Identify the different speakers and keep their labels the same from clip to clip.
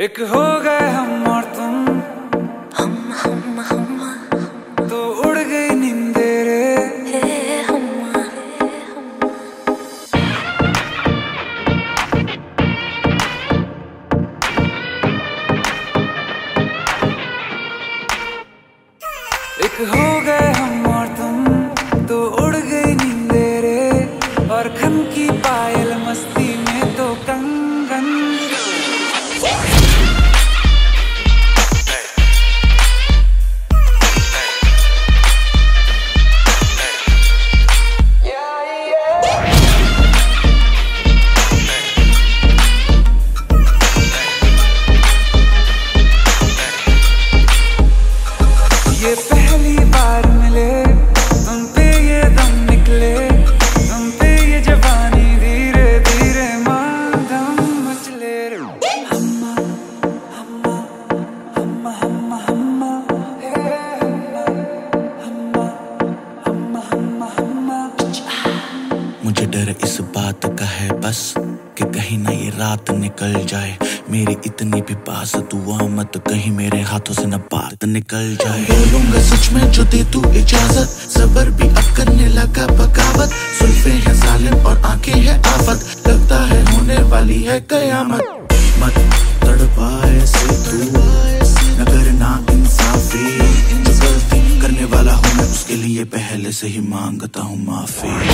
Speaker 1: एक हो गए हम और तुम।
Speaker 2: हम हम हम।
Speaker 1: तो उड़ गई नींदे रे
Speaker 2: हे हम।
Speaker 1: एक हो गए हम पहली बार मिले तुम धीरे धीरे
Speaker 3: मुझे डर इस बात का है बस। कि कहीं ना ये रात निकल जाए। मेरी इतनी भी पास दुआ मत कहीं मेरे हाथों से न बात निकल जाए। बोलूँगा, सच में जो दे तू इजाज़त। सबर भी अब करने लगा बगावत। सुल्फे हैं जालिम और आँखें हैं आफत। लगता है होने वाली है कयामत। मत तड़पाए से तू। न करना इंसाफी जो गलती करने वाला हूँ मैं, उसके लिए पहले से ही माँगता हूँ माफ़ी।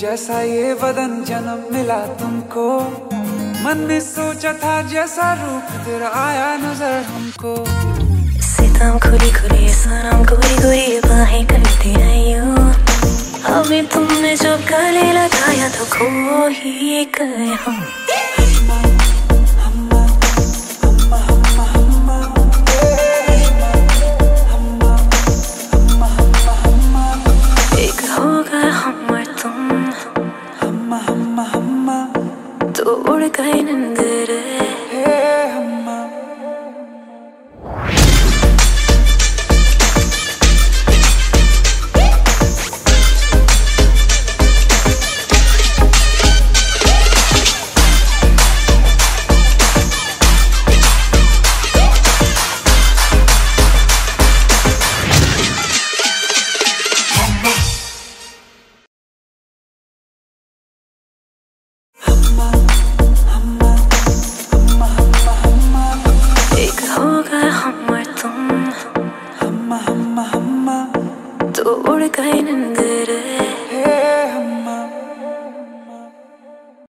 Speaker 1: जैसा ये बदन जन्म मिला तुमको। मन ने सोचा था जैसा रूप तेरा आया नज़र हमको।
Speaker 2: सितम खुली खुली सनम गोरी गोरी बाहें करती रहियो। अभी तुमने जब गले लगाया तो खो ही गए हम। Du oraya kaynındırır